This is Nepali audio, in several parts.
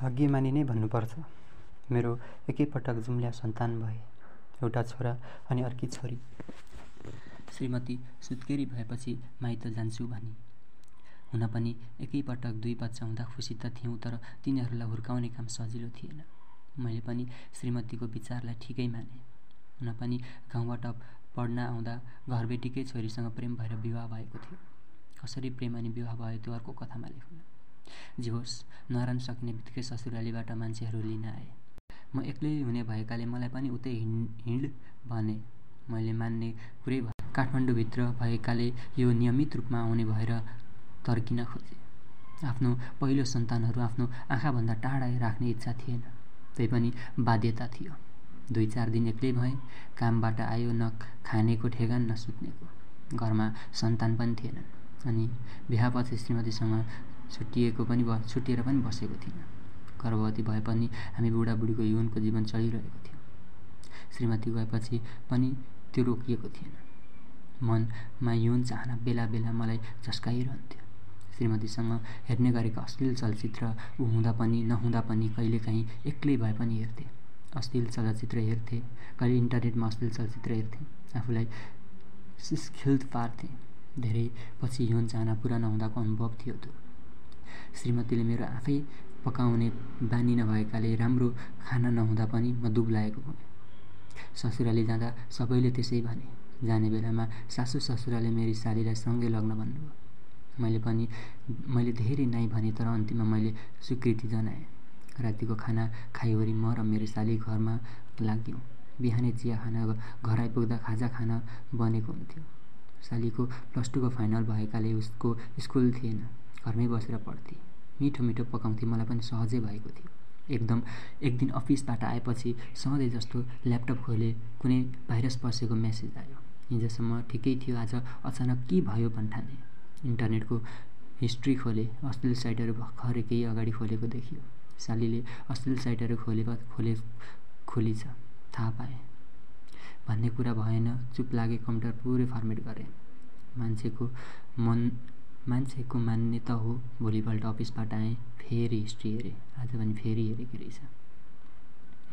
भाग्यमानी नै भन्नुपर्छ। मेरो एकैपटक जुम्ल्या सन्तान भए एउटा छोरा अनि अर्की छोरी। श्रीमती सुत्केरी भएपछि माइत जान्छु भनी। हुन पनि एकैपटक दुई बच्चा हुँदा खुसी त थियौँ तर तिनीहरूलाई हुर्काउने काम सजिलो थिएन। मैले पनि श्रीमतीको विचारलाई ठिकै माने। हुन पनि गाउँबाट पढ्न आउँदा घरबेटीकै छोरीसँग प्रेम भएर विवाह भएको थियो। कसरी प्रेम अनि विवाह भयो त्यो अर्को कथामा लेख्नु जे होस् नरान सकिने बित्तिकै ससुरालीबाट मान्छेहरू लिन आए। म एक्लै हुने भएकाले मलाई पनि उतै हिँड भने मैले मान्ने कुरै भयो काठमाडौँभित्र भएकाले यो नियमित रूपमा आउने भएर तर्किन खोजे। आफ्नो पहिलो सन्तानहरू आफ्नो आँखाभन्दा टाढा राख्ने इच्छा थिएन तैपनि बाध्यता थियो। दुई चार दिन एक्लै भएँ कामबाट आयो न खानेको ठेगान न सुत्नेको घरमा सन्तान पनि थिएनन्। अनि बिहापछि श्रीमतीसँग छुट्टिएको पनि छुट्टिएर पनि बसेको थिइनँ। गर्भवती भए पनि हामी बुढाबुढीको यौनको जीवन चलिरहेको थियो। श्रीमती गएपछि पनि त्यो रोकिएको थिएन। मनमा यौन चाहना बेला बेला मलाई झस्काइरहन्थ्यो। श्रीमतीसँग हेर्ने गरेका अश्लील चलचित्र ऊ हुँदा पनि नहुँदा पनि कहिलेकाहीँ एक्लै भए पनि हेर्थेँ। अश्लील चलचित्र हेर्थेँ कहिले इन्टरनेटमा अश्लील चलचित्र हेर्थेँ आफूलाई खिल्त पार्थेँ। धेरै पछि यौन चाहना पुरा नहुँदाको अनुभव थियो त्यो। श्रीमतीले मेरो आफै पकाउने बानी नभएकाले राम्रो खाना नहुँदा पनि म दुब्लाएको भएँ ससुराली जाँदा सबैले त्यसै भने। जाने बेलामा सासु ससुराले मेरी सालीलाई सँगै लग्न भन्नुभयो। मैले पनि मैले धेरै नाइ भने तर अन्तिममा मैले स्वीकृति जनाएँ। रातिको खाना खाइवरी म र मेरो साली घरमा लाग्यौँ। बिहानै चिया खान घर आइपुग्दा खाजा खान बनेको हुन्थ्यो। सालीको प्लस टूको फाइनल भएकाले उसको स्कुल थिएन। घरमै बसेर पढ्थे। मिठो मिठो पकाउँथे। मलाई पनि सहजै भएको थियो। एकदम एक दिन अफिसबाट आएपछि सधैँ जस्तो ल्यापटप खोले कुनै भाइरस पसेको मेसेज आयो। हिजोसम्म ठिकै थियो। आज अचानक के भयो भन्ठाने। इन्टरनेटको हिस्ट्री खोले। अश्लील साइटहरू भर्खरै केही अगाडि खोलेको देखियो। सालीले अश्लील साइटहरू खोले खोले खोलिछ। थाहा पाएँ। भन्ने कुरा भएन। चुप लागे कम्प्युटर पुरै फर्मेट गरेँ। मान्छेको मन मान्छेको मान्ने त हो। भोलिपल्ट अफिसबाट आएँ फेरि हिस्ट्री हेरेँ। आज पनि फेरि हेरेको रहेछ।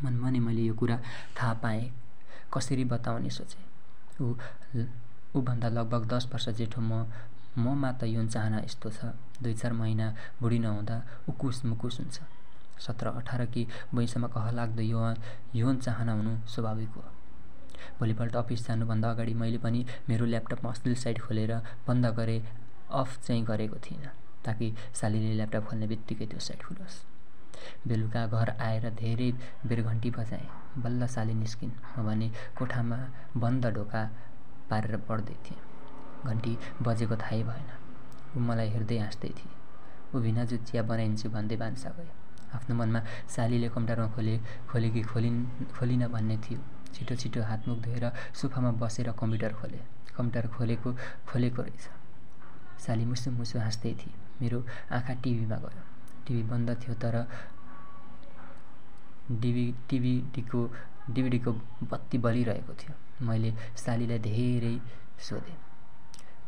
मनमनै मैले यो कुरा थाहा पाएँ। कसरी बताउने सोचेँ। ऊ ऊभन्दा लगभग दस वर्ष जेठो म ममा त यौन चाहना यस्तो छ। दुई चार महिना बुढी नहुँदा उकुस मुकुस हुन्छ। सत्र अठार कि बैसम्म कहलाग्दो यौन यौन चाहना हुनु स्वाभाविक हो। भोलिपल्ट अफिस जानुभन्दा अगाडि मैले पनि मेरो ल्यापटपमा अश्लील साइट खोलेर बन्द गरेँ अफ चाहिँ गरेको थिइनँ ताकि सालीले ल्यापटप खोल्ने बित्तिकै त्यो साइड खुलोस्। बेलुका घर आएर धेरै बेर घन्टी बजाएँ। बल्ल साली निस्किन् भने कोठामा बन्द ढोका पारेर पढ्दै थिएँ। घन्टी बजेको थाहै भएन। ऊ मलाई हेर्दै हाँस्दै थिए। ऊ भिनाजु चिया बनाइन्छु भन्दै भान्सा गयो। आफ्नो मनमा सालीले कम्प्युटरमा खोले खोले कि खोलिन् खोलिन भन्ने थियो। छिटो छिटो हातमुख धोएर सोफामा बसेर कम्प्युटर खोले। कम्प्युटर खोलेको खोलेको रहेछ। साली मुसु मुसु हाँस्दै थिए। मेरो आँखा टिभीमा गयो। टिभी बन्द थियो तर डिभी टिभीको डिभिडीको बत्ती बलिरहेको थियो। मैले सालीलाई धेरै सोधेँ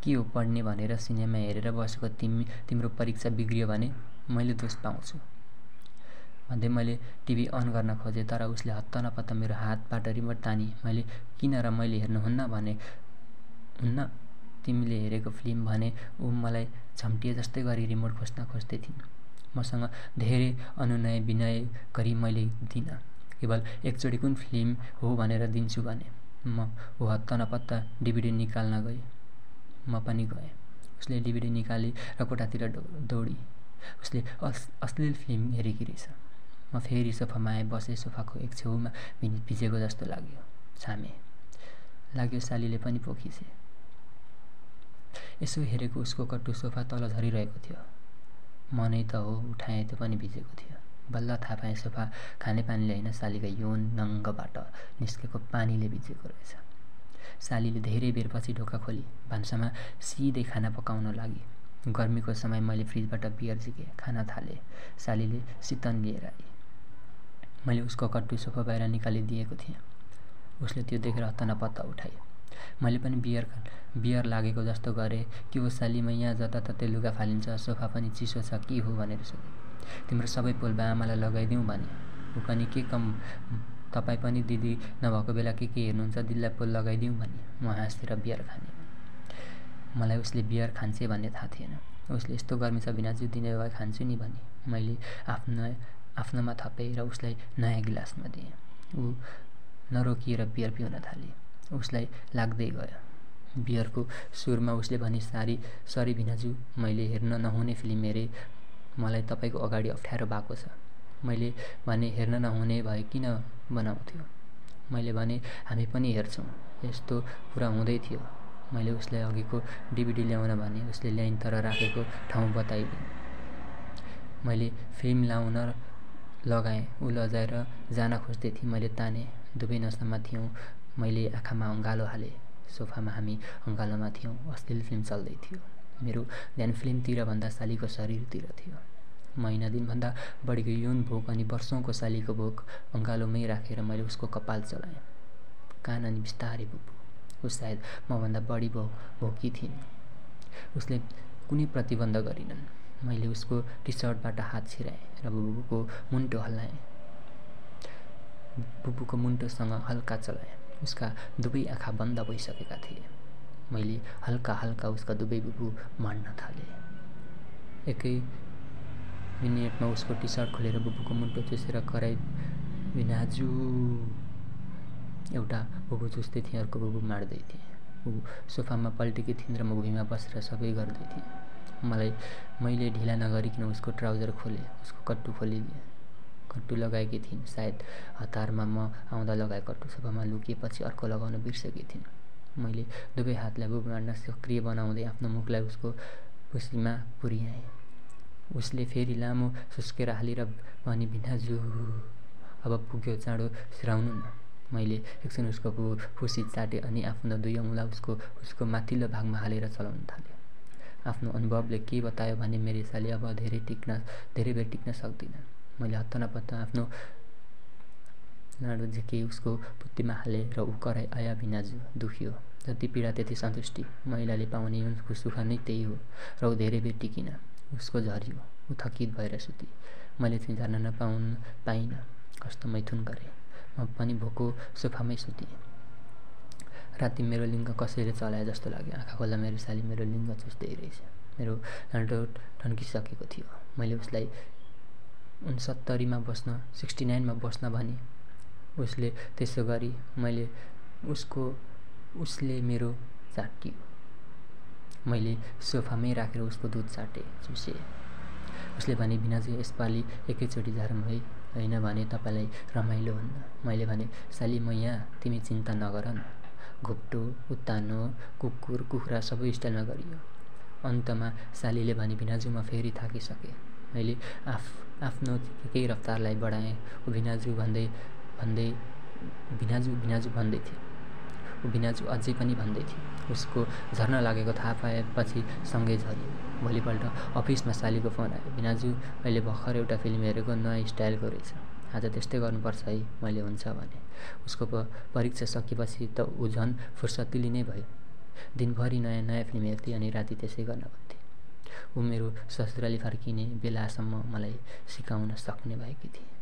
के हो पढ्ने भनेर सिनेमा हेरेर बसेको तिमी तिम्रो परीक्षा बिग्रियो भने मैले दोष पाउँछु। भन्दै मैले टिभी अन गर्न खोजेँ तर उसले हत्त नपत्त मेरो हातबाट रिमोट तानी। मैले किन र मैले हेर्नुहुन्न? भने हुन्न तिमीले हेरेको फिल्म भने ऊ मलाई झम्टिए जस्तै गरी रिमोट खोज्न खोज्दै थिइन्। मसँग धेरै अनुनय विनय गरी मैले दिइनँ। केवल एकचोटि कुन फिल्म हो भनेर दिन्छु भने म ऊ हत्त नपत्त डिभिडी निकाल्न गएँ। म पनि गएँ। उसले डिभिडी निकाली र कोठातिर दौडी। उसले अस् अश्लील फिल्म हेरेकी रहेछ। म फेरि सोफामा आएँ बसेँ सोफाको एक छेउमा भिजेको जस्तो लाग्यो। छामे। लाग्यो सालीले पनि पोखिसे। यसो हेरेको उसको कट्टु सोफा तल झरिरहेको थियो। मनै त हो उठाएँ त्यो पनि भिजेको थियो। बल्ल थाहा पाएँ सोफा खानेपानीले होइन सालीका यौन नङ्गबाट निस्केको पानीले भिजेको रहेछ। सालीले धेरै बेरपछि ढोका खोली। भान्सामा सिधै खाना पकाउन लागि। गर्मीको समय मैले फ्रिजबाट बियर झिकेँ खाना थालेँ। सालीले शीतन लिएर आए। मैले उसको कट्टु सोफा बाहिर निकालिदिएको थिएँ। उसले त्यो देखेर हत्ता नपत्ता उठायो। मैले पनि बियर बियर लागेको जस्तो गरेँ कि सालीमा यहाँ जताततै लुगा फालिन्छ सोफा पनि चिसो छ के हो भनेर सोधेँ। तिम्रो सबै पोल बा आमालाई लगाइदिउँ भने ऊ पनि के कम तपाईँ पनि दिदी नभएको बेला के के हेर्नुहुन्छ दिदीलाई पोल लगाइदिउँ भने म हाँसेर बियर खाने। मलाई उसले बियर खान्छे भन्ने थाहा थिएन। उसले यस्तो गर्मी छ भिनाजु दिने भए खान्छु नि भने मैले आफ्नो आफ्नोमा थपेँ र उसलाई नयाँ गिलासमा दिएँ। ऊ नरोकिएर बियर पिउन थाले। उसलाई लाग्दै गयो। बियरको सुरमा उसले भने सारी सरी भिनाजु मैले हेर्न नहुने फिल्म हेरेँ मलाई तपाईँको अगाडि अप्ठ्यारो भएको छ। मैले भने हेर्न नहुने भए किन बनाउँथ्यो? मैले भने हामी पनि हेर्छौँ। यस्तो कुरा हुँदै थियो। मैले उसलाई अघिको डिभिडी ल्याउन भने उसले ल्याइन तर राखेको ठाउँ बताइदिएँ मैले फिल्म लाउन लगाएँ ऊ लजाएर जान खोज्दै थिएँ मैले ताने दुवै नसामा थियौँ। मैले आँखामा अँगालो हालेँ सोफामा हामी अँगालोमा थियौँ। अश्लील फिल्म चल्दै थियो। मेरो ध्यान फिल्मतिर भन्दा सालीको शरीरतिर थियो। महिना दिनभन्दा बढीको यौन भोक अनि वर्षौँको सालीको भोक अँगालोमै राखेर मैले उसको कपाल चलाएँ। कान अनि बिस्तारै बुबु ऊ सायद मभन्दा बढी भो भोकी थिइन्। उसले कुनै प्रतिबन्ध गरिनन्। मैले उसको टी सर्टबाट हात छिराएँ र बुबुको मुन्टो हल्लाएँ। बुबुको मुन्टोसँग हल्का चलाएँ। उसका दुवै आँखा बन्द भइसकेका थिए। मैले हल्का हल्का उसका दुवै बुबु माड्न थालेँ। एकै मिनेटमा उसको टी सर्ट खोलेर बुबुको मुन्टो चुसेर कराई विनाजु एउटा बुबु चुस्दै थिएँ अर्को बुबु मार्दै थिएँ। बुबु सोफामा पल्टेकी थिइन् र म भुइँमा बसेर सबै गर्दै थिएँ। मलाई मैले ढिला नगरिकन उसको ट्राउजर खोलेँ उसको कट्टु खोलिदिएँ। कट्टु लगाएकी थिइन्। सायद हतारमा म आउँदा लगाए कट्टु सोफामा लुकिएपछि अर्को लगाउन बिर्सेकी थिइन्। मैले दुवै हातलाई बुबु मार्न सक्रिय बनाउँदै आफ्नो मुखलाई उसको खुसीमा पुर्याएँ। उसले फेरि लामो सुस्केर हालेर भनी भिनाजु अब पुग्यो चाँडो सिराउनु न। मैले एकछिन उसको खुसी चाटेँ अनि आफ्नो दुई औँला उसको उसको माथिल्लो भागमा हालेर चलाउन थालेँ। आफ्नो अनुभवले के बतायो भने मेरो साली अब धेरै टिक्न धेरै बेर टिक्न सक्दिनँ मैले हत्ता नपत्ता आफ्नो झिके उसको पुत्तीमा हालेँ र ऊ कराई आया भिनाजु दुख्यो। जति पीडा त्यति सन्तुष्टि। महिलाले पाउने उनको सुख नै त्यही हो र ऊ धेरै बेर टिकिन। उसको झरियो। ऊ थकित भएर सुति। मैले चाहिँ जान नपाउन पाइनँ। कस्तो मैथुन गरेँ। म पनि भोको सोफामै सुतेँ। राति मेरो लिङ्ग कसैले चलाए जस्तो लाग्यो। आँखा खोल्दा मेरो साली मेरो लिङ्ग चुस्दै रहेछ। मेरो लान्डो ठन्किसकेको थियो। मैले उसलाई उनसत्तरीमा बस्न सिक्सटी नाइनमा बस्न भने उसले त्यसो गरी मैले उसको उसले मेरो चाटियो मैले सोफामै राखेर उसको दुध चाटेँ चुसेँ। उसले भने बिनाजु यसपालि एकैचोटि झारम है होइन भने तपाईँलाई रमाइलो हुन्न। मैले भने साली म यहाँ तिमी चिन्ता नगर न घुप्टो उत्तानो कुकुर कुखुरा सबै स्टाइलमा गरियो। अन्तमा सालीले भने भिनाजु फेरि थाकिसकेँ। मैले आफ आफ्नो केही रफ्तारलाई बढाएँ। ऊ भिनाजु भन्दै भन्दै भिनाजु भिनाजु भन्दै थिए। ऊ भिनाजु अझै पनि भन्दै थिए। उसको झर्न लागेको थाहा पाएपछि सँगै झऱ्यो भोलिपल्ट अफिसमा सालीको फोन आयो। भिनाजु मैले भर्खर एउटा फिल्म हेरेको नयाँ स्टाइलको रहेछ। आज त्यस्तै गर्नुपर्छ है मैले हुन्छ भने। उसको परीक्षा सकेपछि त ऊ झन् फुर्सतिली नै भयो। दिनभरि नयाँ नयाँ फिल्म हेर्थेँ अनि राति त्यसै गर्न भन्थे। ऊ मेरो ससुराली फर्किने बेलासम्म मलाई सिकाउन सक्ने भएकी थिए।